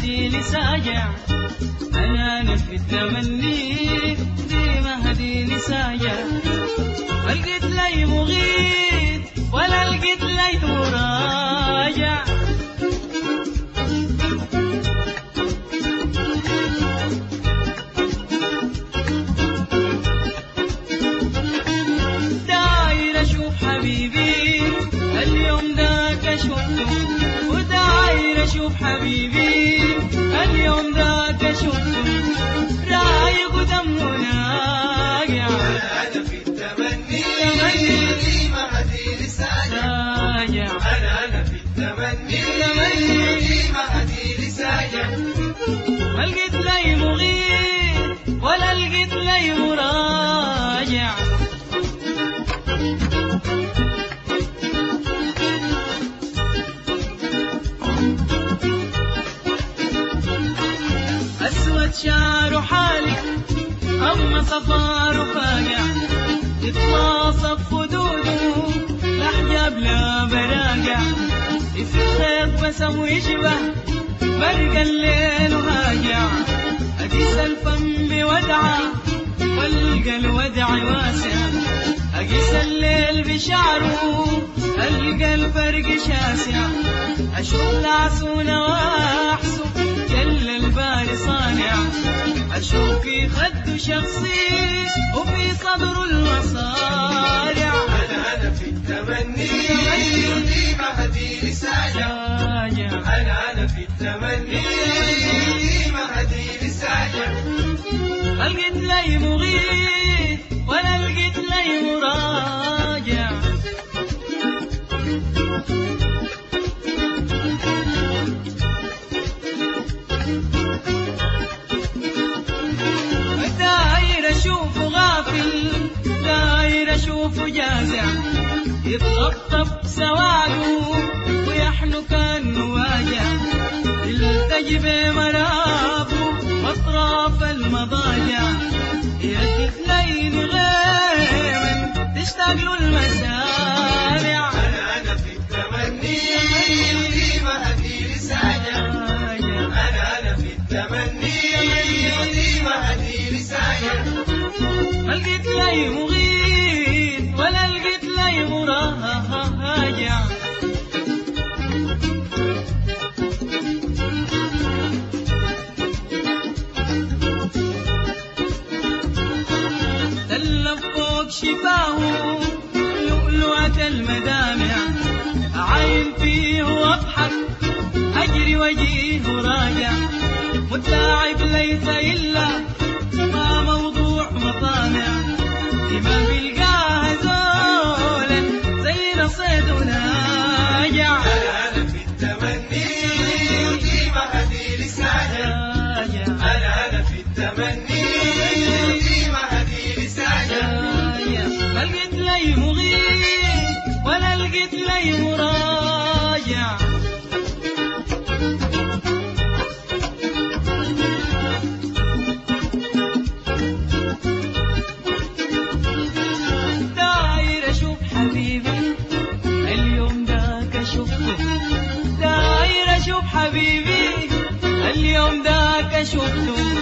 هدي ساجع أنا في التمني ديما هدي ساجع ما لقيت لي مغيث ولا لقيت لي مراجع أشوف حبيبي اليوم ذاك اشوفه رايق ودمه ناقع أنا في التمني تمني. ديما هدي لساجع راجع أنا أنا في التمني تمني. ديما هدي لساجع ما لقيت لي مغيث ولا لقيت لي مراجع أسود شعر حالي أما صفار فاقع يتواصف خدوده الأحجاب لا براقع في الخيط بسم ويشبه برق الليل وهاجع أقيس الفم بودعة وألقى الودع واسع. أقيس الليل بشعره ألقى الفرق شاسع. أشوف العسونة أشوف في خده شخصي وفي صدره المصارع. أنا أنا في التمني. ديما هدي لساجع أنا أنا في التمني. ديما هدي لساجع ما لقيت لي مغيث ولا لقيت لي مراجع. جازع يتغطى بسواده ويحلو كانه واجع. يلتجي بمرابه وأطراف المضاجع. يا كفلين غيم تشتاق له المسارع أنا أنا في التمني لساجع أنا أنا في التمني لساجع ما لقيت لي مغيث شفاه لؤلؤة المدامع. عين فيه واضحك أجري وجيه راجع. متلاعب ليس إلا لي مغيث ولا لقيت لي مراجع. داير أشوف حبيبي اليوم ذاك اشوفه داير أشوف حبيبي اليوم ذاك شفته.